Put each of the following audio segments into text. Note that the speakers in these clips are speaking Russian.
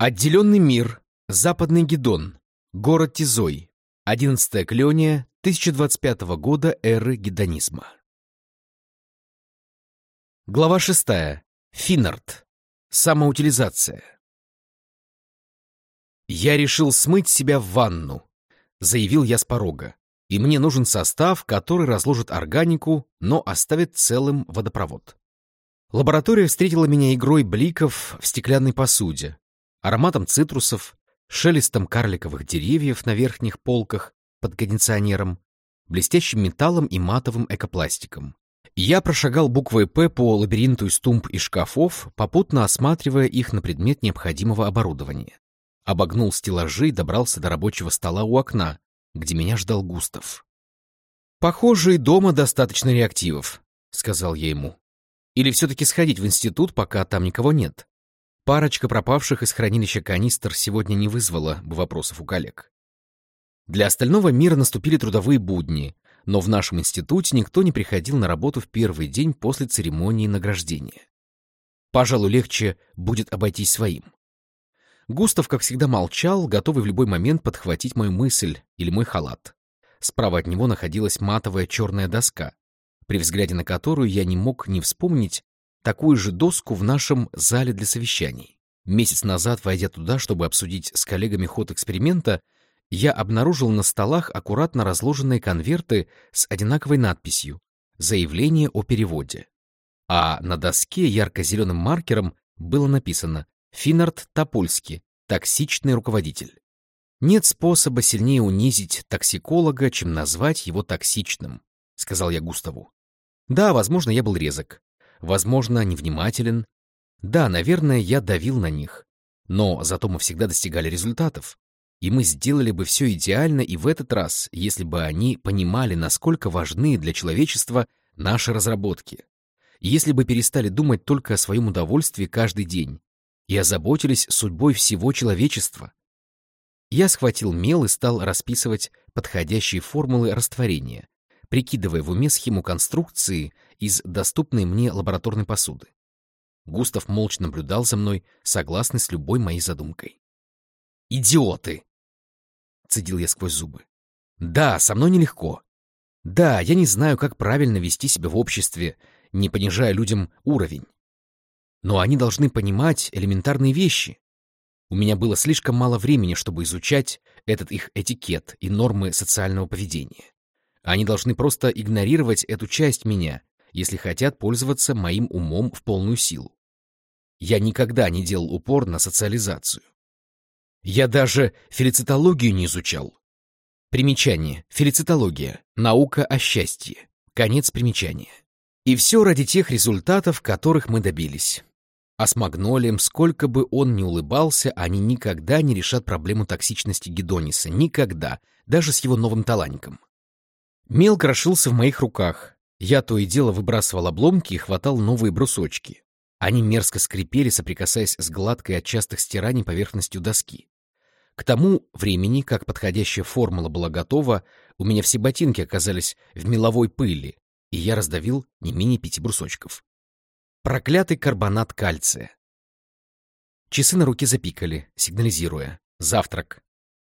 Отделенный мир. Западный Гедон. Город Тизой. 11 клёния 1025 года эры гедонизма. Глава 6. Финнард. Самоутилизация. «Я решил смыть себя в ванну», — заявил я с порога. «И мне нужен состав, который разложит органику, но оставит целым водопровод». Лаборатория встретила меня игрой бликов в стеклянной посуде, ароматом цитрусов, шелестом карликовых деревьев на верхних полках под кондиционером, блестящим металлом и матовым экопластиком. Я прошагал буквой «П» по лабиринту из тумб и шкафов, попутно осматривая их на предмет необходимого оборудования. Обогнул стеллажи и добрался до рабочего стола у окна, где меня ждал Густав. «Похоже, и дома достаточно реактивов», — сказал я ему. «Или все-таки сходить в институт, пока там никого нет?» Парочка пропавших из хранилища канистр сегодня не вызвала бы вопросов у коллег. Для остального мира наступили трудовые будни, но в нашем институте никто не приходил на работу в первый день после церемонии награждения. Пожалуй, легче будет обойтись своим. Густав, как всегда, молчал, готовый в любой момент подхватить мою мысль или мой халат. Справа от него находилась матовая черная доска, при взгляде на которую я не мог не вспомнить, такую же доску в нашем зале для совещаний. Месяц назад, войдя туда, чтобы обсудить с коллегами ход эксперимента, я обнаружил на столах аккуратно разложенные конверты с одинаковой надписью «Заявление о переводе». А на доске ярко-зеленым маркером было написано «Финард Топольский, токсичный руководитель». «Нет способа сильнее унизить токсиколога, чем назвать его токсичным», — сказал я Густаву. Да, возможно, я был резок, возможно, невнимателен. Да, наверное, я давил на них. Но зато мы всегда достигали результатов. И мы сделали бы все идеально и в этот раз, если бы они понимали, насколько важны для человечества наши разработки. Если бы перестали думать только о своем удовольствии каждый день и озаботились судьбой всего человечества. Я схватил мел и стал расписывать подходящие формулы растворения, прикидывая в уме схему конструкции из доступной мне лабораторной посуды. Густав молча наблюдал за мной, согласный с любой моей задумкой. «Идиоты!» — цедил я сквозь зубы. «Да, со мной нелегко. Да, я не знаю, как правильно вести себя в обществе, не понижая людям уровень. Но они должны понимать элементарные вещи. У меня было слишком мало времени, чтобы изучать этот их этикет и нормы социального поведения. Они должны просто игнорировать эту часть меня, если хотят пользоваться моим умом в полную силу. Я никогда не делал упор на социализацию. Я даже фелицитологию не изучал. Примечание. Фелицитология. Наука о счастье. Конец примечания. И все ради тех результатов, которых мы добились. А с Магнолием, сколько бы он ни улыбался, они никогда не решат проблему токсичности Гедониса. Никогда. Даже с его новым талантиком. Мел крошился в моих руках, я то и дело выбрасывал обломки и хватал новые брусочки. Они мерзко скрипели, соприкасаясь с гладкой от частых стираний поверхностью доски. К тому времени, как подходящая формула была готова, у меня все ботинки оказались в меловой пыли, и я раздавил не менее пяти брусочков. Проклятый карбонат кальция. Часы на руке запикали, сигнализируя. Завтрак.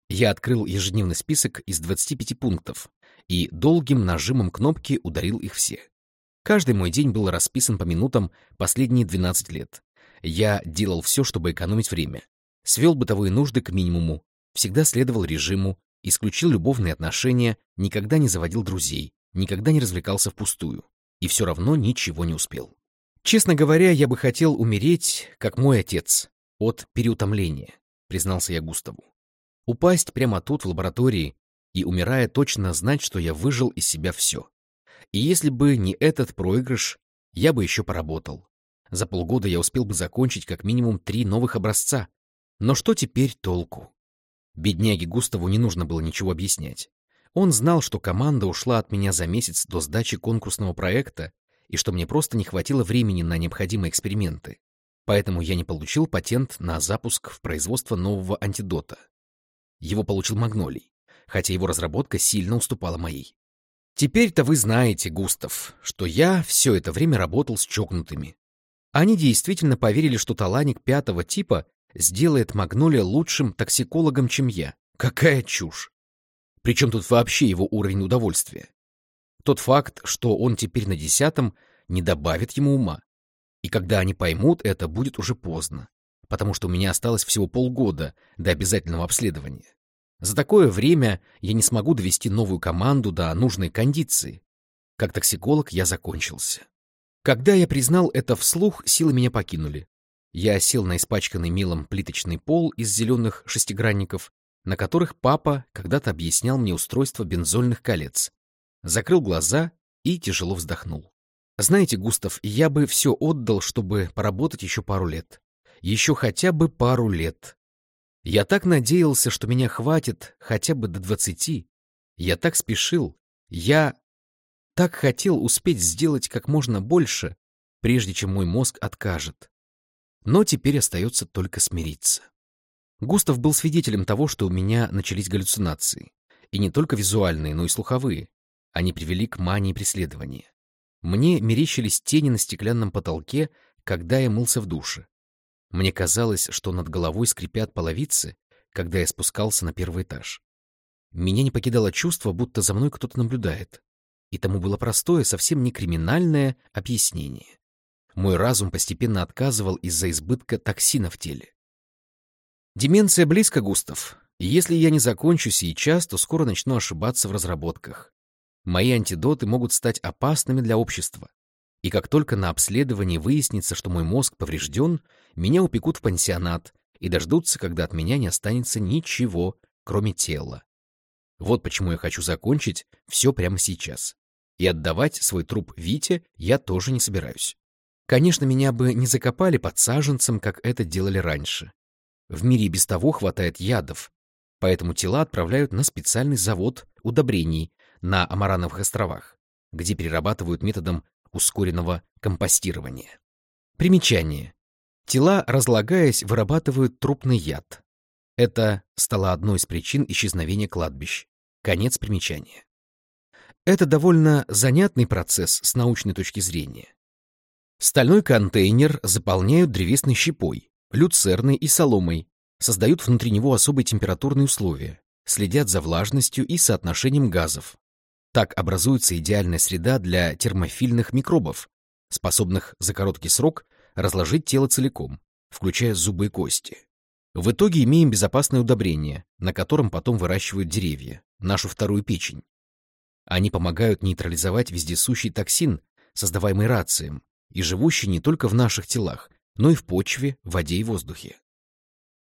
Я открыл ежедневный список из 25 пунктов, и долгим нажимом кнопки ударил их все. Каждый мой день был расписан по минутам последние 12 лет. Я делал все, чтобы экономить время. Свел бытовые нужды к минимуму, всегда следовал режиму, исключил любовные отношения, никогда не заводил друзей, никогда не развлекался впустую. И все равно ничего не успел. Честно говоря, я бы хотел умереть, как мой отец, от переутомления, признался я Густаву. Упасть прямо тут, в лаборатории, и, умирая, точно знать, что я выжил из себя все. И если бы не этот проигрыш, я бы еще поработал. За полгода я успел бы закончить как минимум три новых образца. Но что теперь толку? Бедняге Густаву не нужно было ничего объяснять. Он знал, что команда ушла от меня за месяц до сдачи конкурсного проекта и что мне просто не хватило времени на необходимые эксперименты. Поэтому я не получил патент на запуск в производство нового антидота. Его получил Магнолий хотя его разработка сильно уступала моей. Теперь-то вы знаете, Густав, что я все это время работал с чокнутыми. Они действительно поверили, что таланик пятого типа сделает Магнолия лучшим токсикологом, чем я. Какая чушь! Причем тут вообще его уровень удовольствия? Тот факт, что он теперь на десятом, не добавит ему ума. И когда они поймут это, будет уже поздно, потому что у меня осталось всего полгода до обязательного обследования. За такое время я не смогу довести новую команду до нужной кондиции. Как токсиколог я закончился. Когда я признал это вслух, силы меня покинули. Я сел на испачканный мелом плиточный пол из зеленых шестигранников, на которых папа когда-то объяснял мне устройство бензольных колец. Закрыл глаза и тяжело вздохнул. Знаете, Густав, я бы все отдал, чтобы поработать еще пару лет. Еще хотя бы пару лет. Я так надеялся, что меня хватит хотя бы до двадцати. Я так спешил. Я так хотел успеть сделать как можно больше, прежде чем мой мозг откажет. Но теперь остается только смириться. Густав был свидетелем того, что у меня начались галлюцинации. И не только визуальные, но и слуховые. Они привели к мании преследования. Мне мерещились тени на стеклянном потолке, когда я мылся в душе. Мне казалось, что над головой скрипят половицы, когда я спускался на первый этаж. Меня не покидало чувство, будто за мной кто-то наблюдает и тому было простое, совсем не криминальное объяснение. Мой разум постепенно отказывал из-за избытка токсина в теле. Деменция близко, Густав. И если я не закончу сейчас, то скоро начну ошибаться в разработках. Мои антидоты могут стать опасными для общества. И как только на обследовании выяснится, что мой мозг поврежден, меня упекут в пансионат и дождутся, когда от меня не останется ничего, кроме тела. Вот почему я хочу закончить все прямо сейчас. И отдавать свой труп Вите я тоже не собираюсь. Конечно, меня бы не закопали под саженцем, как это делали раньше. В мире без того хватает ядов, поэтому тела отправляют на специальный завод удобрений на Амарановых островах, где перерабатывают методом ускоренного компостирования. Примечание. Тела, разлагаясь, вырабатывают трупный яд. Это стало одной из причин исчезновения кладбищ. Конец примечания. Это довольно занятный процесс с научной точки зрения. Стальной контейнер заполняют древесной щепой, люцерной и соломой, создают внутри него особые температурные условия, следят за влажностью и соотношением газов. Так образуется идеальная среда для термофильных микробов, способных за короткий срок разложить тело целиком, включая зубы и кости. В итоге имеем безопасное удобрение, на котором потом выращивают деревья, нашу вторую печень. Они помогают нейтрализовать вездесущий токсин, создаваемый рацием, и живущий не только в наших телах, но и в почве, воде и воздухе.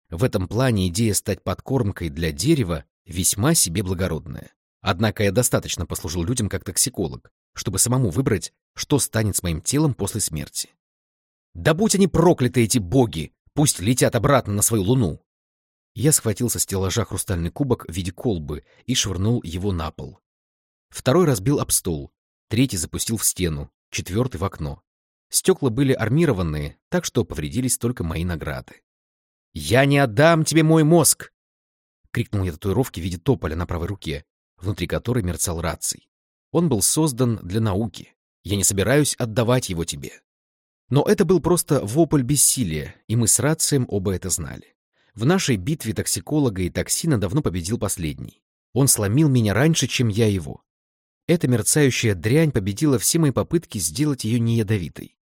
В этом плане идея стать подкормкой для дерева весьма себе благородная. Однако я достаточно послужил людям как токсиколог, чтобы самому выбрать, что станет с моим телом после смерти. Да будь они прокляты, эти боги! Пусть летят обратно на свою луну! Я схватил со стеллажа хрустальный кубок в виде колбы и швырнул его на пол. Второй разбил об стол, третий запустил в стену, четвертый в окно. Стекла были армированные, так что повредились только мои награды. «Я не отдам тебе мой мозг!» — крикнул я татуировки в виде тополя на правой руке, внутри которой мерцал раций. Он был создан для науки. Я не собираюсь отдавать его тебе. Но это был просто вопль бессилия, и мы с рацием оба это знали. В нашей битве токсиколога и токсина давно победил последний. Он сломил меня раньше, чем я его. Эта мерцающая дрянь победила все мои попытки сделать ее неядовитой.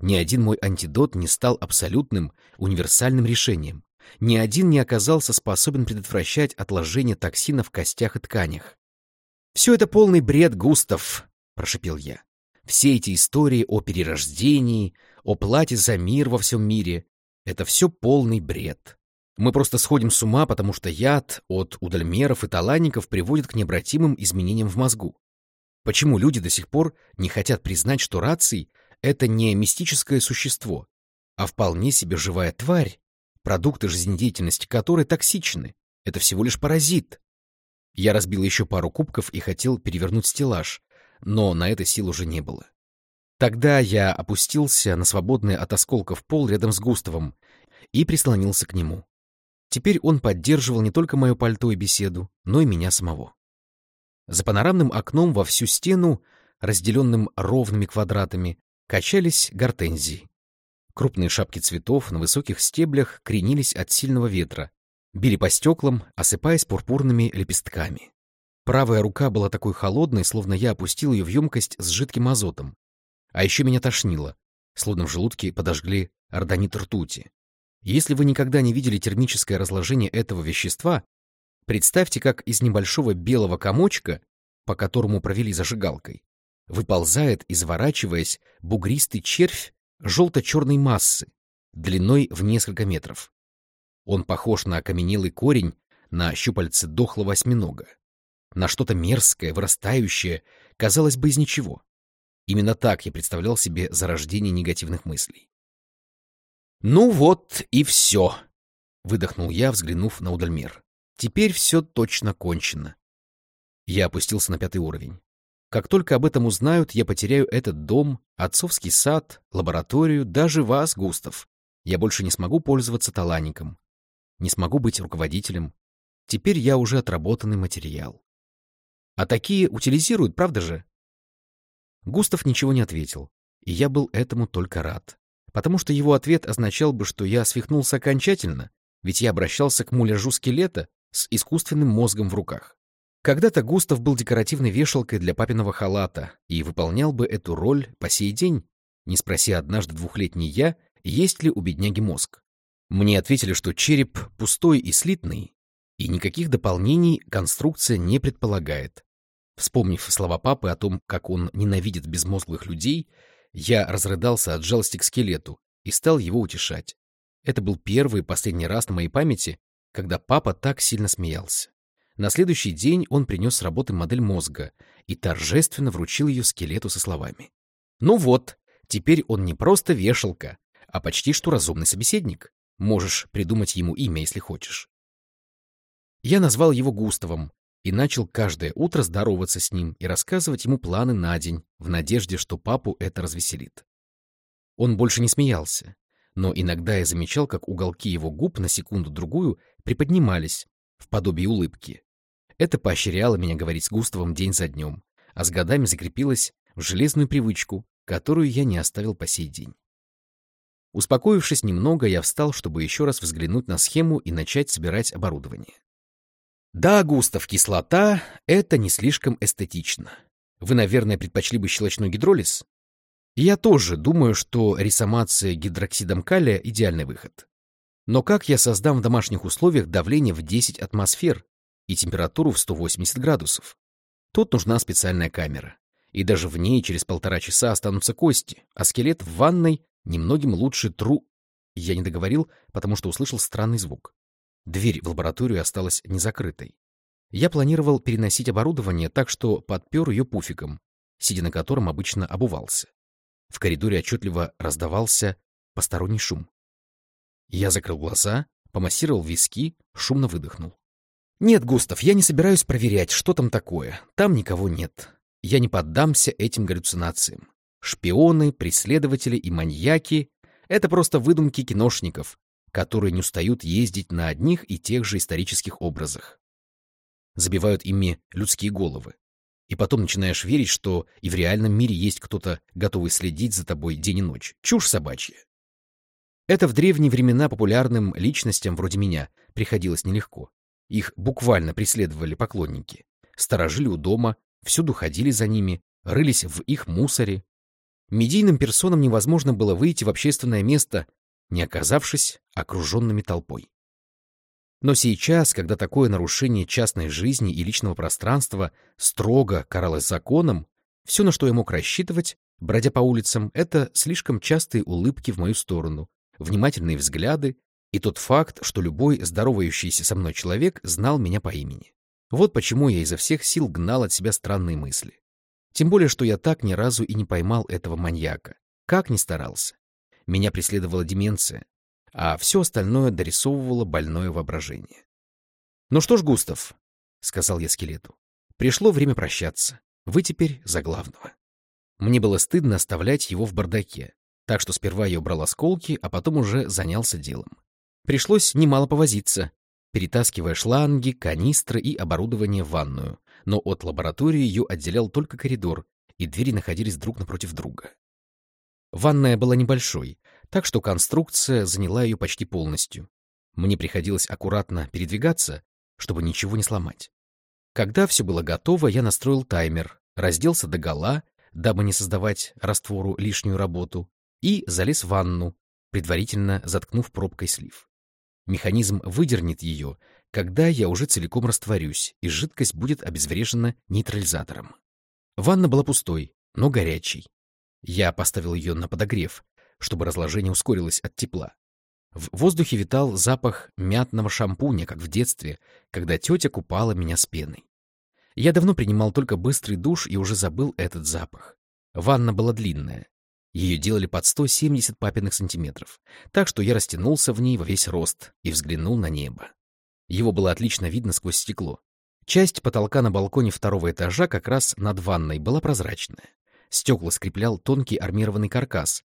Ни один мой антидот не стал абсолютным, универсальным решением. Ни один не оказался способен предотвращать отложение токсина в костях и тканях. «Все это полный бред, Густав!» — прошепел я. «Все эти истории о перерождении, о плате за мир во всем мире — это все полный бред. Мы просто сходим с ума, потому что яд от удальмеров и таланников приводит к необратимым изменениям в мозгу. Почему люди до сих пор не хотят признать, что раций — это не мистическое существо, а вполне себе живая тварь, продукты жизнедеятельности которой токсичны? Это всего лишь паразит. Я разбил еще пару кубков и хотел перевернуть стеллаж, но на это сил уже не было. Тогда я опустился на свободный от осколков пол рядом с Густавом и прислонился к нему. Теперь он поддерживал не только мое пальто и беседу, но и меня самого. За панорамным окном во всю стену, разделенным ровными квадратами, качались гортензии. Крупные шапки цветов на высоких стеблях кренились от сильного ветра, били по стеклам, осыпаясь пурпурными лепестками. Правая рука была такой холодной, словно я опустил ее в емкость с жидким азотом. А еще меня тошнило, словно в желудке подожгли ордонит ртути. Если вы никогда не видели термическое разложение этого вещества, представьте, как из небольшого белого комочка, по которому провели зажигалкой, выползает, изворачиваясь, бугристый червь желто-черной массы, длиной в несколько метров. Он похож на окаменелый корень на щупальце дохлого осьминога, на что-то мерзкое, вырастающее, казалось бы, из ничего. Именно так я представлял себе зарождение негативных мыслей. «Ну вот и все», — выдохнул я, взглянув на Удальмир. «Теперь все точно кончено». Я опустился на пятый уровень. Как только об этом узнают, я потеряю этот дом, отцовский сад, лабораторию, даже вас, Густав. Я больше не смогу пользоваться таланником, не смогу быть руководителем. Теперь я уже отработанный материал. А такие утилизируют, правда же? Густав ничего не ответил, и я был этому только рад. Потому что его ответ означал бы, что я свихнулся окончательно, ведь я обращался к муляжу скелета с искусственным мозгом в руках. Когда-то Густав был декоративной вешалкой для папиного халата и выполнял бы эту роль по сей день, не спроси однажды двухлетний я, есть ли у бедняги мозг. Мне ответили, что череп пустой и слитный, и никаких дополнений конструкция не предполагает. Вспомнив слова папы о том, как он ненавидит безмозглых людей, я разрыдался от жалости к скелету и стал его утешать. Это был первый и последний раз на моей памяти, когда папа так сильно смеялся. На следующий день он принес с работы модель мозга и торжественно вручил ее скелету со словами. «Ну вот, теперь он не просто вешалка, а почти что разумный собеседник. Можешь придумать ему имя, если хочешь». Я назвал его Густавом и начал каждое утро здороваться с ним и рассказывать ему планы на день, в надежде, что папу это развеселит. Он больше не смеялся, но иногда я замечал, как уголки его губ на секунду-другую приподнимались, в подобии улыбки. Это поощряло меня говорить с Густавом день за днем, а с годами закрепилось в железную привычку, которую я не оставил по сей день. Успокоившись немного, я встал, чтобы еще раз взглянуть на схему и начать собирать оборудование. Да, Густав, кислота — это не слишком эстетично. Вы, наверное, предпочли бы щелочной гидролиз? Я тоже думаю, что ресомация гидроксидом калия — идеальный выход. Но как я создам в домашних условиях давление в 10 атмосфер и температуру в 180 градусов? Тут нужна специальная камера. И даже в ней через полтора часа останутся кости, а скелет в ванной немногим лучше тру... Я не договорил, потому что услышал странный звук. Дверь в лабораторию осталась незакрытой. Я планировал переносить оборудование так, что подпер ее пуфиком, сидя на котором обычно обувался. В коридоре отчетливо раздавался посторонний шум. Я закрыл глаза, помассировал виски, шумно выдохнул. «Нет, Густав, я не собираюсь проверять, что там такое. Там никого нет. Я не поддамся этим галлюцинациям. Шпионы, преследователи и маньяки — это просто выдумки киношников, которые не устают ездить на одних и тех же исторических образах. Забивают ими людские головы. И потом начинаешь верить, что и в реальном мире есть кто-то, готовый следить за тобой день и ночь. Чушь собачья. Это в древние времена популярным личностям вроде меня приходилось нелегко. Их буквально преследовали поклонники. Сторожили у дома, всюду ходили за ними, рылись в их мусоре. Медийным персонам невозможно было выйти в общественное место, не оказавшись окруженными толпой. Но сейчас, когда такое нарушение частной жизни и личного пространства строго каралось законом, все, на что я мог рассчитывать, бродя по улицам, это слишком частые улыбки в мою сторону, внимательные взгляды и тот факт, что любой здоровающийся со мной человек знал меня по имени. Вот почему я изо всех сил гнал от себя странные мысли. Тем более, что я так ни разу и не поймал этого маньяка. Как ни старался. Меня преследовала деменция, а все остальное дорисовывало больное воображение. «Ну что ж, Густав», — сказал я скелету, — «пришло время прощаться. Вы теперь за главного». Мне было стыдно оставлять его в бардаке, так что сперва я убрал осколки, а потом уже занялся делом. Пришлось немало повозиться, перетаскивая шланги, канистры и оборудование в ванную, но от лаборатории ее отделял только коридор, и двери находились друг напротив друга. Ванная была небольшой, так что конструкция заняла ее почти полностью. Мне приходилось аккуратно передвигаться, чтобы ничего не сломать. Когда все было готово, я настроил таймер, разделся до гола, дабы не создавать раствору лишнюю работу, и залез в ванну, предварительно заткнув пробкой слив. Механизм выдернет ее, когда я уже целиком растворюсь, и жидкость будет обезврежена нейтрализатором. Ванна была пустой, но горячей. Я поставил ее на подогрев, чтобы разложение ускорилось от тепла. В воздухе витал запах мятного шампуня, как в детстве, когда тетя купала меня с пеной. Я давно принимал только быстрый душ и уже забыл этот запах. Ванна была длинная. Ее делали под 170 папиных сантиметров, так что я растянулся в ней во весь рост и взглянул на небо. Его было отлично видно сквозь стекло. Часть потолка на балконе второго этажа как раз над ванной была прозрачная. Стекла скреплял тонкий армированный каркас,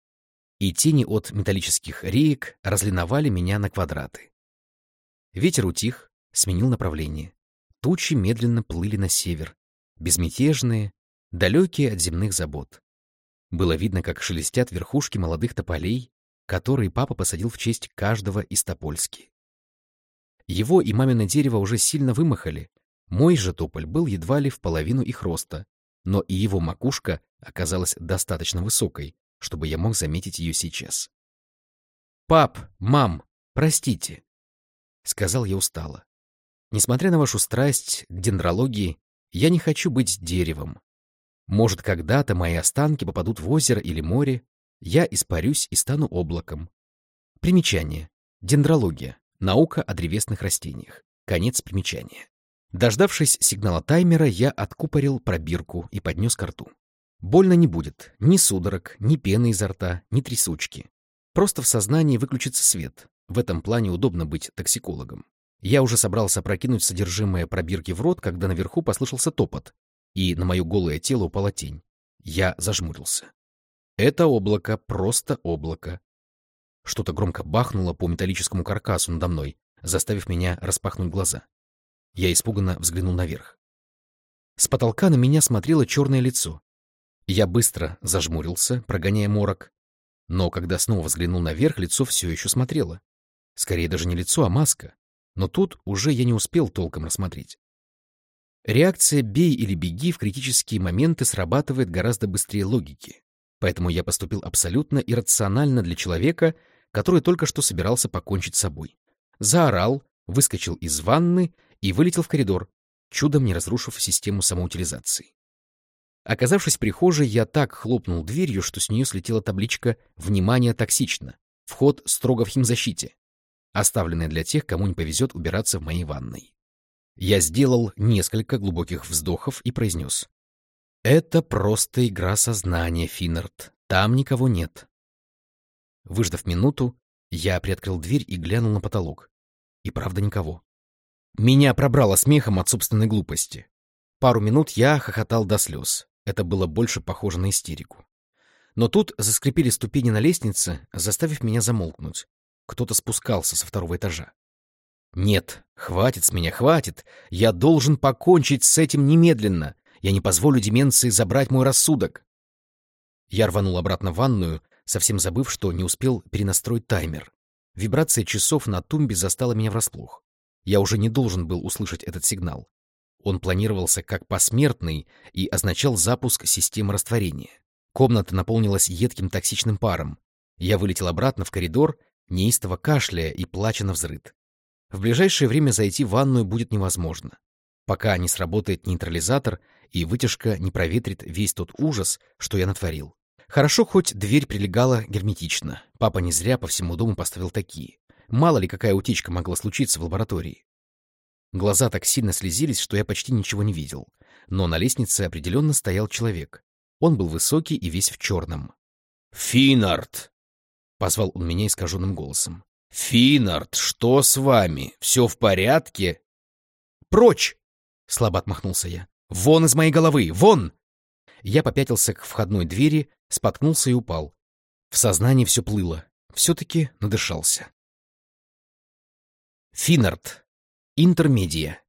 и тени от металлических реек разлиновали меня на квадраты. Ветер утих, сменил направление. Тучи медленно плыли на север, безмятежные, далекие от земных забот. Было видно, как шелестят верхушки молодых тополей, которые папа посадил в честь каждого из Топольски. Его и мамино дерево уже сильно вымахали, мой же тополь был едва ли в половину их роста, но и его макушка оказалась достаточно высокой, чтобы я мог заметить ее сейчас. «Пап, мам, простите», — сказал я устало. «Несмотря на вашу страсть к дендрологии, я не хочу быть деревом. Может, когда-то мои останки попадут в озеро или море, я испарюсь и стану облаком. Примечание. Дендрология. Наука о древесных растениях. Конец примечания. Дождавшись сигнала таймера, я откупорил пробирку и поднес ко рту. Больно не будет. Ни судорог, ни пены изо рта, ни трясучки. Просто в сознании выключится свет. В этом плане удобно быть токсикологом. Я уже собрался прокинуть содержимое пробирки в рот, когда наверху послышался топот, и на мое голое тело упала тень. Я зажмурился. Это облако, просто облако. Что-то громко бахнуло по металлическому каркасу надо мной, заставив меня распахнуть глаза. Я испуганно взглянул наверх. С потолка на меня смотрело черное лицо. Я быстро зажмурился, прогоняя морок. Но когда снова взглянул наверх, лицо все еще смотрело. Скорее даже не лицо, а маска. Но тут уже я не успел толком рассмотреть. Реакция «бей или беги» в критические моменты срабатывает гораздо быстрее логики. Поэтому я поступил абсолютно иррационально для человека, который только что собирался покончить с собой. Заорал, выскочил из ванны и вылетел в коридор, чудом не разрушив систему самоутилизации. Оказавшись в прихожей, я так хлопнул дверью, что с нее слетела табличка «Внимание, токсично! Вход строго в химзащите», оставленная для тех, кому не повезет убираться в моей ванной. Я сделал несколько глубоких вздохов и произнес. «Это просто игра сознания, Финнард. Там никого нет». Выждав минуту, я приоткрыл дверь и глянул на потолок. И правда никого. Меня пробрало смехом от собственной глупости. Пару минут я хохотал до слез. Это было больше похоже на истерику. Но тут заскрипели ступени на лестнице, заставив меня замолкнуть. Кто-то спускался со второго этажа. «Нет, хватит с меня, хватит! Я должен покончить с этим немедленно! Я не позволю деменции забрать мой рассудок!» Я рванул обратно в ванную, совсем забыв, что не успел перенастроить таймер. Вибрация часов на тумбе застала меня врасплох. Я уже не должен был услышать этот сигнал. Он планировался как посмертный и означал запуск системы растворения. Комната наполнилась едким токсичным паром. Я вылетел обратно в коридор, неистово кашляя и плача на взрыд. В ближайшее время зайти в ванную будет невозможно, пока не сработает нейтрализатор и вытяжка не проветрит весь тот ужас, что я натворил. Хорошо, хоть дверь прилегала герметично. Папа не зря по всему дому поставил такие. Мало ли какая утечка могла случиться в лаборатории. Глаза так сильно слезились, что я почти ничего не видел. Но на лестнице определенно стоял человек. Он был высокий и весь в черном. «Финард!» — позвал он меня искаженным голосом. «Финард, что с вами? Все в порядке?» «Прочь!» — слабо отмахнулся я. «Вон из моей головы! Вон!» Я попятился к входной двери, споткнулся и упал. В сознании все плыло. Все-таки надышался. Финард. Интермедия.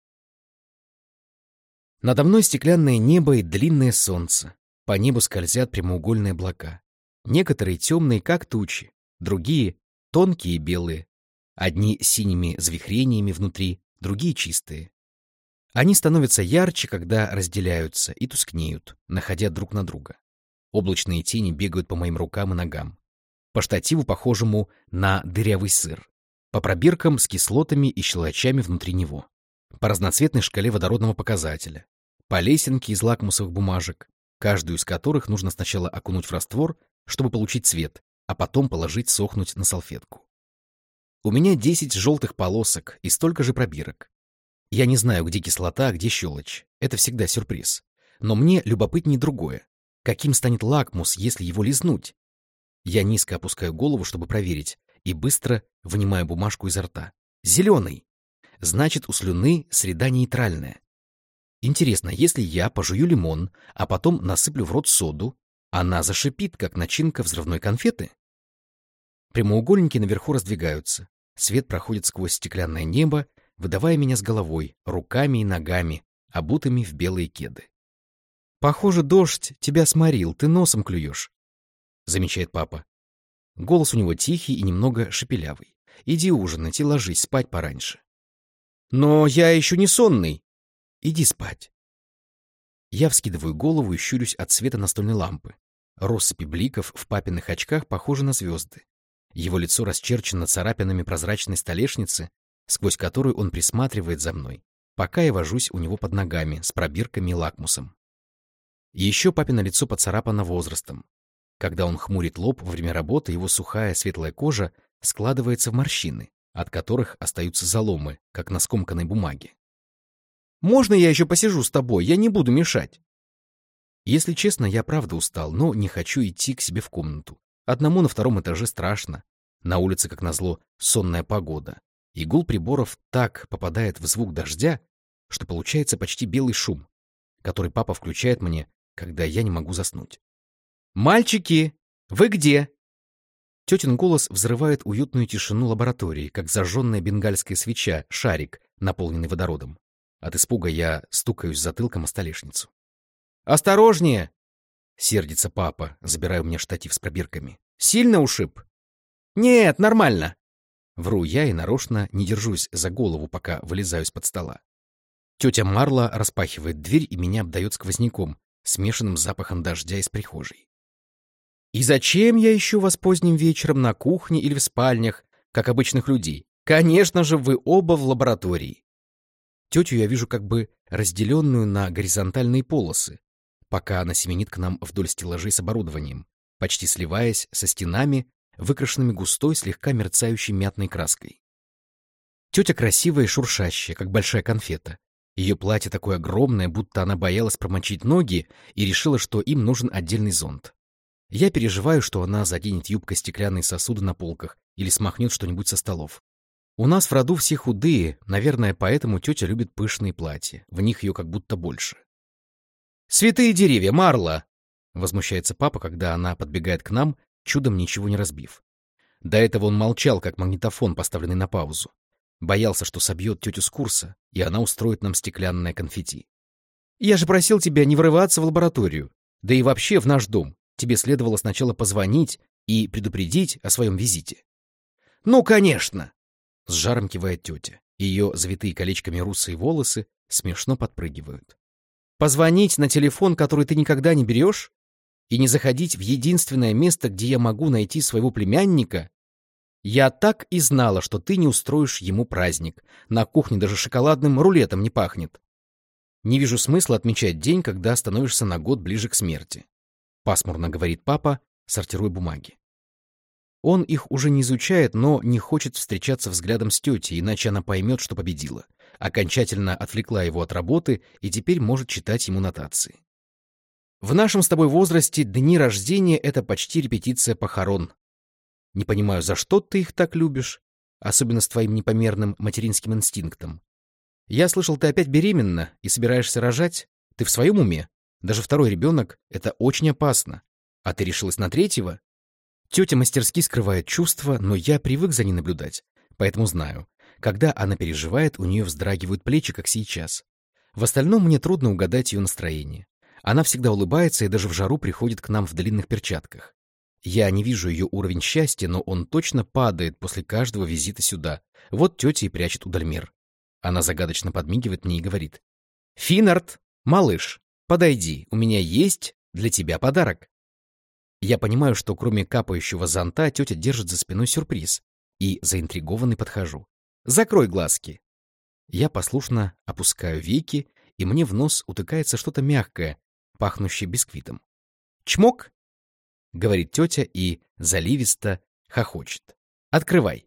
Надо мной стеклянное небо и длинное солнце. По небу скользят прямоугольные облака. Некоторые темные, как тучи, другие — тонкие и белые, одни синими завихрениями внутри, другие чистые. Они становятся ярче, когда разделяются, и тускнеют, находя друг на друга. Облачные тени бегают по моим рукам и ногам. По штативу, похожему на дырявый сыр. По пробиркам с кислотами и щелочами внутри него. По разноцветной шкале водородного показателя. По лесенке из лакмусовых бумажек, каждую из которых нужно сначала окунуть в раствор, чтобы получить цвет, а потом положить сохнуть на салфетку. У меня 10 желтых полосок и столько же пробирок. Я не знаю, где кислота, а где щелочь. Это всегда сюрприз. Но мне любопытнее другое. Каким станет лакмус, если его лизнуть? Я низко опускаю голову, чтобы проверить, и быстро вынимаю бумажку изо рта. Зеленый! Значит, у слюны среда нейтральная. Интересно, если я пожую лимон, а потом насыплю в рот соду, она зашипит, как начинка взрывной конфеты? Прямоугольники наверху раздвигаются. Свет проходит сквозь стеклянное небо выдавая меня с головой, руками и ногами, обутыми в белые кеды. «Похоже, дождь тебя сморил, ты носом клюешь», — замечает папа. Голос у него тихий и немного шепелявый. «Иди ужинать и ложись спать пораньше». «Но я еще не сонный». «Иди спать». Я вскидываю голову и щурюсь от света настольной лампы. Россыпи бликов в папиных очках похожи на звезды. Его лицо расчерчено царапинами прозрачной столешницы, сквозь которую он присматривает за мной, пока я вожусь у него под ногами с пробирками и лакмусом. еще папино лицо поцарапано возрастом. Когда он хмурит лоб во время работы, его сухая светлая кожа складывается в морщины, от которых остаются заломы, как на скомканной бумаге. «Можно я еще посижу с тобой? Я не буду мешать». Если честно, я правда устал, но не хочу идти к себе в комнату. Одному на втором этаже страшно. На улице, как назло, сонная погода и приборов так попадает в звук дождя, что получается почти белый шум, который папа включает мне, когда я не могу заснуть. «Мальчики, вы где?» Тетин голос взрывает уютную тишину лаборатории, как зажженная бенгальская свеча, шарик, наполненный водородом. От испуга я стукаюсь затылком о столешницу. «Осторожнее!» — сердится папа, забирая у меня штатив с пробирками. «Сильно ушиб?» «Нет, нормально!» Вру я и нарочно не держусь за голову, пока вылезаю из-под стола. Тетя Марла распахивает дверь и меня обдает сквозняком, смешанным запахом дождя из прихожей. И зачем я ищу вас поздним вечером на кухне или в спальнях, как обычных людей? Конечно же, вы оба в лаборатории. Тетю я вижу как бы разделенную на горизонтальные полосы, пока она семенит к нам вдоль стеллажей с оборудованием, почти сливаясь со стенами выкрашенными густой, слегка мерцающей мятной краской. Тетя красивая и шуршащая, как большая конфета. Ее платье такое огромное, будто она боялась промочить ноги и решила, что им нужен отдельный зонт. Я переживаю, что она заденет юбкой стеклянные сосуды на полках или смахнет что-нибудь со столов. У нас в роду все худые, наверное, поэтому тетя любит пышные платья, в них ее как будто больше. «Святые деревья, Марла!» — возмущается папа, когда она подбегает к нам чудом ничего не разбив. До этого он молчал, как магнитофон, поставленный на паузу. Боялся, что собьет тетю с курса, и она устроит нам стеклянное конфетти. «Я же просил тебя не врываться в лабораторию, да и вообще в наш дом. Тебе следовало сначала позвонить и предупредить о своем визите». «Ну, конечно!» — с жаром кивает тетя. Ее завитые колечками русые волосы смешно подпрыгивают. «Позвонить на телефон, который ты никогда не берешь? И не заходить в единственное место, где я могу найти своего племянника, я так и знала, что ты не устроишь ему праздник. На кухне даже шоколадным рулетом не пахнет. Не вижу смысла отмечать день, когда становишься на год ближе к смерти. Пасмурно говорит папа, сортируя бумаги. Он их уже не изучает, но не хочет встречаться взглядом с тетей, иначе она поймет, что победила. Окончательно отвлекла его от работы и теперь может читать ему нотации. В нашем с тобой возрасте дни рождения — это почти репетиция похорон. Не понимаю, за что ты их так любишь, особенно с твоим непомерным материнским инстинктом. Я слышал, ты опять беременна и собираешься рожать. Ты в своем уме? Даже второй ребенок — это очень опасно. А ты решилась на третьего? Тетя мастерски скрывает чувства, но я привык за ней наблюдать, поэтому знаю. Когда она переживает, у нее вздрагивают плечи, как сейчас. В остальном мне трудно угадать ее настроение. Она всегда улыбается и даже в жару приходит к нам в длинных перчатках. Я не вижу ее уровень счастья, но он точно падает после каждого визита сюда. Вот тетя и прячет удальмер. Она загадочно подмигивает мне и говорит. «Финард, малыш, подойди, у меня есть для тебя подарок». Я понимаю, что кроме капающего зонта тетя держит за спиной сюрприз, и заинтригованный подхожу. «Закрой глазки». Я послушно опускаю веки, и мне в нос утыкается что-то мягкое, пахнущее бисквитом. «Чмок!» — говорит тетя и заливисто хохочет. «Открывай!»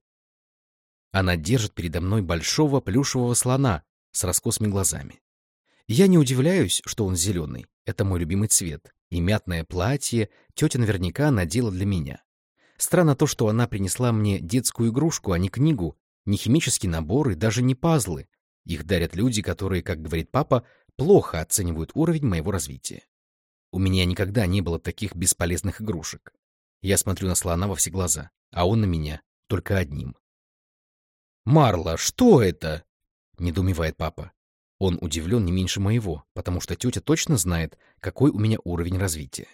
Она держит передо мной большого плюшевого слона с раскосыми глазами. Я не удивляюсь, что он зеленый. Это мой любимый цвет. И мятное платье тетя наверняка надела для меня. Странно то, что она принесла мне детскую игрушку, а не книгу, не химический набор и даже не пазлы. Их дарят люди, которые, как говорит папа, плохо оценивают уровень моего развития. У меня никогда не было таких бесполезных игрушек. Я смотрю на слона во все глаза, а он на меня только одним. «Марла, что это?» — недоумевает папа. Он удивлен не меньше моего, потому что тетя точно знает, какой у меня уровень развития.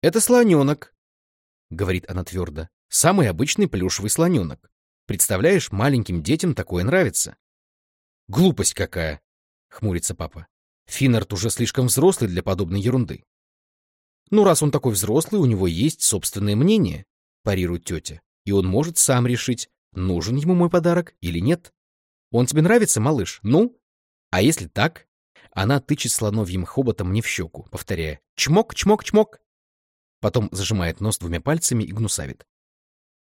«Это слоненок», — говорит она твердо. «Самый обычный плюшевый слоненок. Представляешь, маленьким детям такое нравится». «Глупость какая!» — хмурится папа. «Финнард уже слишком взрослый для подобной ерунды». «Ну, раз он такой взрослый, у него есть собственное мнение», — парирует тетя. «И он может сам решить, нужен ему мой подарок или нет. Он тебе нравится, малыш? Ну? А если так?» Она тычет слоновьим хоботом мне в щеку, повторяя «чмок, чмок, чмок». Потом зажимает нос двумя пальцами и гнусавит.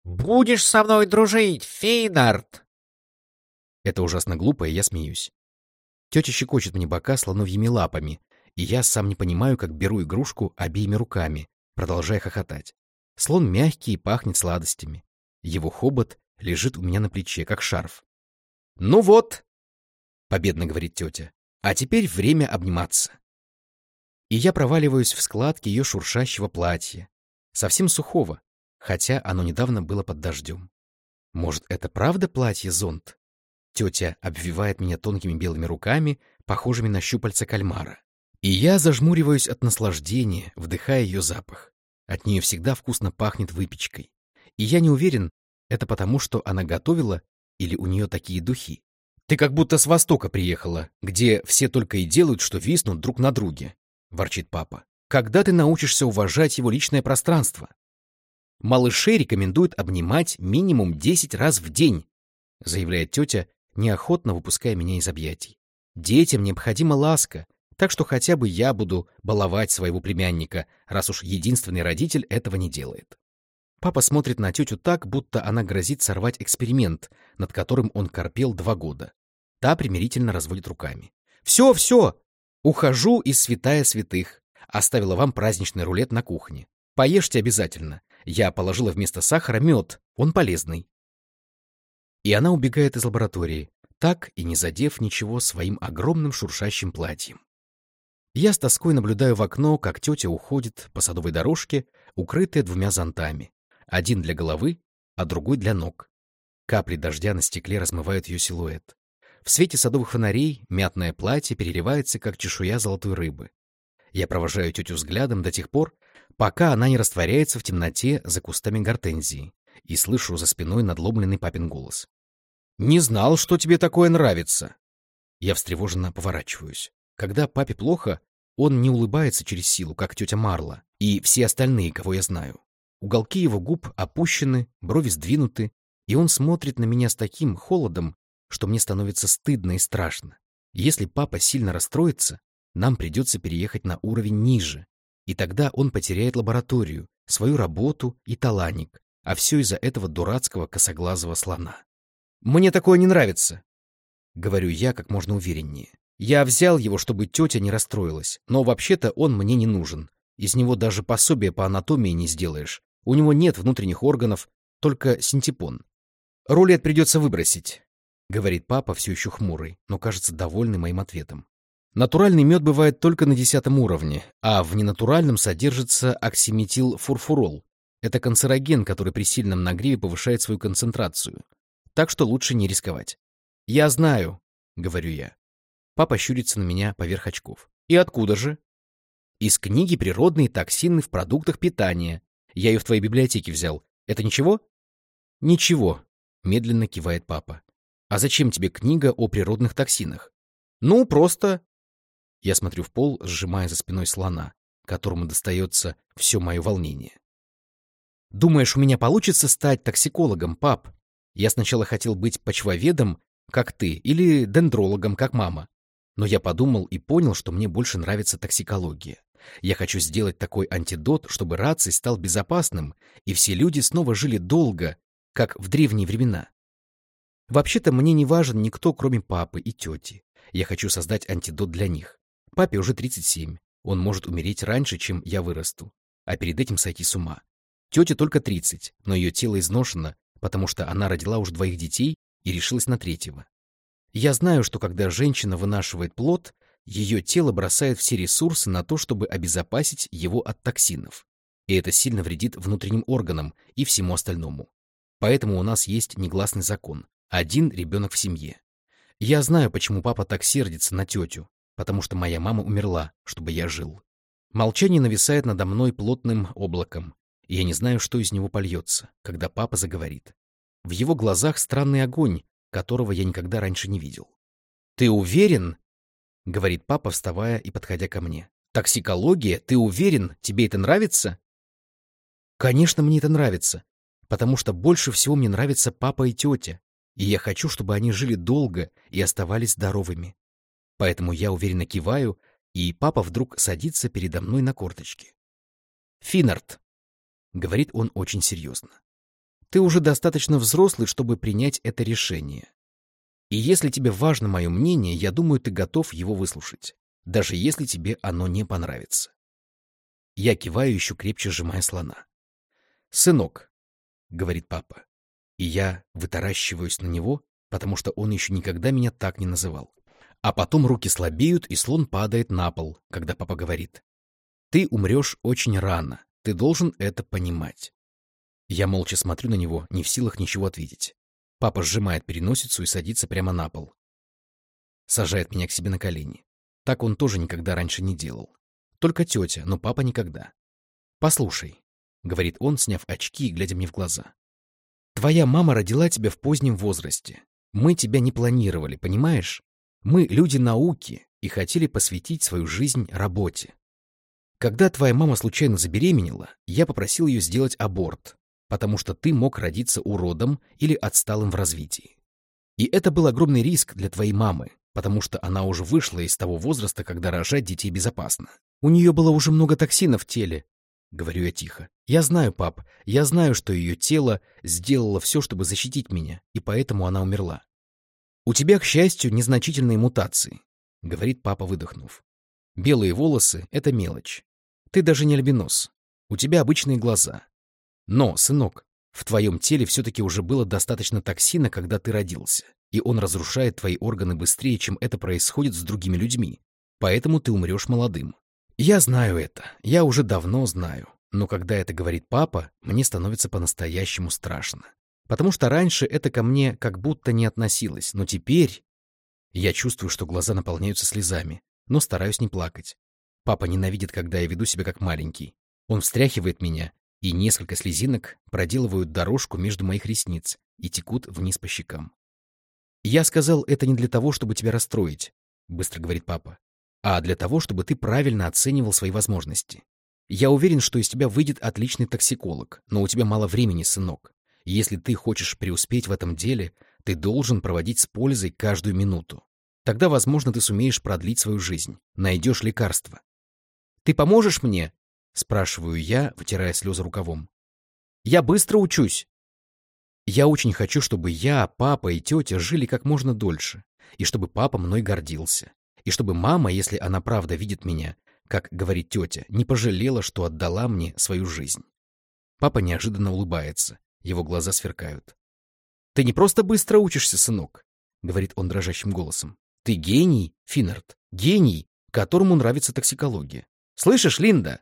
«Будешь со мной дружить, Фейнард!» Это ужасно глупо, и я смеюсь. Тетя щекочет мне бока слоновьими лапами, и я сам не понимаю, как беру игрушку обеими руками, продолжая хохотать. Слон мягкий и пахнет сладостями. Его хобот лежит у меня на плече, как шарф. «Ну вот!» — победно говорит тетя. «А теперь время обниматься» и я проваливаюсь в складки ее шуршащего платья, совсем сухого, хотя оно недавно было под дождем. Может, это правда платье-зонт? Тетя обвивает меня тонкими белыми руками, похожими на щупальца кальмара. И я зажмуриваюсь от наслаждения, вдыхая ее запах. От нее всегда вкусно пахнет выпечкой. И я не уверен, это потому, что она готовила или у нее такие духи. Ты как будто с Востока приехала, где все только и делают, что виснут друг на друге, ворчит папа. Когда ты научишься уважать его личное пространство? Малышей рекомендуют обнимать минимум 10 раз в день, заявляет тетя, неохотно выпуская меня из объятий. Детям необходима ласка, так что хотя бы я буду баловать своего племянника, раз уж единственный родитель этого не делает. Папа смотрит на тетю так, будто она грозит сорвать эксперимент, над которым он корпел два года. Та примирительно разводит руками. «Все, все! Ухожу из святая святых. Оставила вам праздничный рулет на кухне. Поешьте обязательно. Я положила вместо сахара мед, он полезный. И она убегает из лаборатории, так и не задев ничего своим огромным шуршащим платьем. Я с тоской наблюдаю в окно, как тетя уходит по садовой дорожке, укрытая двумя зонтами. Один для головы, а другой для ног. Капли дождя на стекле размывают ее силуэт. В свете садовых фонарей мятное платье переливается, как чешуя золотой рыбы. Я провожаю тетю взглядом до тех пор, пока она не растворяется в темноте за кустами гортензии, и слышу за спиной надломленный папин голос. «Не знал, что тебе такое нравится!» Я встревоженно поворачиваюсь. Когда папе плохо, он не улыбается через силу, как тетя Марла и все остальные, кого я знаю. Уголки его губ опущены, брови сдвинуты, и он смотрит на меня с таким холодом, что мне становится стыдно и страшно. Если папа сильно расстроится, нам придется переехать на уровень ниже, и тогда он потеряет лабораторию, свою работу и таланник, а все из-за этого дурацкого косоглазого слона. «Мне такое не нравится», — говорю я как можно увереннее. «Я взял его, чтобы тетя не расстроилась, но вообще-то он мне не нужен. Из него даже пособие по анатомии не сделаешь. У него нет внутренних органов, только синтепон. Рулет придется выбросить. — говорит папа, все еще хмурый, но кажется довольный моим ответом. Натуральный мед бывает только на десятом уровне, а в ненатуральном содержится оксиметилфурфурол. Это канцероген, который при сильном нагреве повышает свою концентрацию. Так что лучше не рисковать. «Я знаю», — говорю я. Папа щурится на меня поверх очков. «И откуда же?» «Из книги «Природные токсины в продуктах питания». Я ее в твоей библиотеке взял. Это ничего? Ничего, медленно кивает папа. А зачем тебе книга о природных токсинах? Ну, просто... Я смотрю в пол, сжимая за спиной слона, которому достается все мое волнение. Думаешь, у меня получится стать токсикологом, пап? Я сначала хотел быть почвоведом, как ты, или дендрологом, как мама. Но я подумал и понял, что мне больше нравится токсикология. Я хочу сделать такой антидот, чтобы раций стал безопасным, и все люди снова жили долго, как в древние времена. Вообще-то мне не важен никто, кроме папы и тети. Я хочу создать антидот для них. Папе уже 37. Он может умереть раньше, чем я вырасту, а перед этим сойти с ума. Тете только 30, но ее тело изношено, потому что она родила уже двоих детей и решилась на третьего. Я знаю, что когда женщина вынашивает плод, ее тело бросает все ресурсы на то, чтобы обезопасить его от токсинов. И это сильно вредит внутренним органам и всему остальному. Поэтому у нас есть негласный закон. Один ребенок в семье. Я знаю, почему папа так сердится на тетю, потому что моя мама умерла, чтобы я жил. Молчание нависает надо мной плотным облаком, я не знаю, что из него польется, когда папа заговорит. В его глазах странный огонь, которого я никогда раньше не видел. «Ты уверен?» — говорит папа, вставая и подходя ко мне. «Токсикология? Ты уверен? Тебе это нравится?» «Конечно, мне это нравится, потому что больше всего мне нравятся папа и тетя, и я хочу, чтобы они жили долго и оставались здоровыми. Поэтому я уверенно киваю, и папа вдруг садится передо мной на корточки. «Финард», — говорит он очень серьезно, — «ты уже достаточно взрослый, чтобы принять это решение. И если тебе важно мое мнение, я думаю, ты готов его выслушать, даже если тебе оно не понравится». Я киваю, еще крепче сжимая слона. «Сынок», — говорит папа, и я вытаращиваюсь на него, потому что он еще никогда меня так не называл. А потом руки слабеют, и слон падает на пол, когда папа говорит. «Ты умрешь очень рано. Ты должен это понимать». Я молча смотрю на него, не в силах ничего ответить. Папа сжимает переносицу и садится прямо на пол. Сажает меня к себе на колени. Так он тоже никогда раньше не делал. Только тетя, но папа никогда. «Послушай», — говорит он, сняв очки и глядя мне в глаза. «Твоя мама родила тебя в позднем возрасте. Мы тебя не планировали, понимаешь? Мы люди науки и хотели посвятить свою жизнь работе. Когда твоя мама случайно забеременела, я попросил ее сделать аборт, потому что ты мог родиться уродом или отсталым в развитии. И это был огромный риск для твоей мамы, потому что она уже вышла из того возраста, когда рожать детей безопасно. У нее было уже много токсинов в теле, — говорю я тихо. Я знаю, пап, я знаю, что ее тело сделало все, чтобы защитить меня, и поэтому она умерла. «У тебя, к счастью, незначительные мутации», — говорит папа, выдохнув. «Белые волосы — это мелочь. Ты даже не альбинос. У тебя обычные глаза. Но, сынок, в твоем теле все-таки уже было достаточно токсина, когда ты родился, и он разрушает твои органы быстрее, чем это происходит с другими людьми. Поэтому ты умрешь молодым. Я знаю это, я уже давно знаю. Но когда это говорит папа, мне становится по-настоящему страшно. Потому что раньше это ко мне как будто не относилось, но теперь... Я чувствую, что глаза наполняются слезами, но стараюсь не плакать. Папа ненавидит, когда я веду себя как маленький. Он встряхивает меня, и несколько слезинок проделывают дорожку между моих ресниц и текут вниз по щекам. «Я сказал это не для того, чтобы тебя расстроить», — быстро говорит папа, «а для того, чтобы ты правильно оценивал свои возможности. Я уверен, что из тебя выйдет отличный токсиколог, но у тебя мало времени, сынок. Если ты хочешь преуспеть в этом деле, ты должен проводить с пользой каждую минуту. Тогда, возможно, ты сумеешь продлить свою жизнь, найдешь лекарство. «Ты поможешь мне?» — спрашиваю я, вытирая слезы рукавом. «Я быстро учусь». Я очень хочу, чтобы я, папа и тетя жили как можно дольше, и чтобы папа мной гордился, и чтобы мама, если она правда видит меня, как говорит тетя, не пожалела, что отдала мне свою жизнь. Папа неожиданно улыбается, его глаза сверкают. «Ты не просто быстро учишься, сынок», — говорит он дрожащим голосом. «Ты гений, Финнард, гений, которому нравится токсикология. Слышишь, Линда?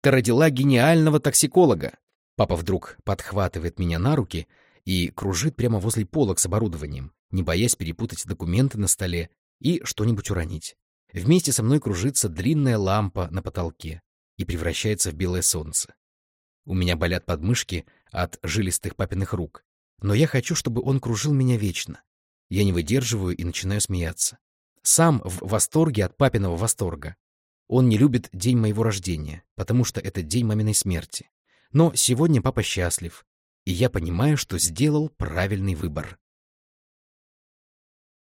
Ты родила гениального токсиколога». Папа вдруг подхватывает меня на руки и кружит прямо возле полок с оборудованием, не боясь перепутать документы на столе и что-нибудь уронить. Вместе со мной кружится длинная лампа на потолке и превращается в белое солнце. У меня болят подмышки от жилистых папиных рук. Но я хочу, чтобы он кружил меня вечно. Я не выдерживаю и начинаю смеяться. Сам в восторге от папиного восторга. Он не любит день моего рождения, потому что это день маминой смерти. Но сегодня папа счастлив, и я понимаю, что сделал правильный выбор.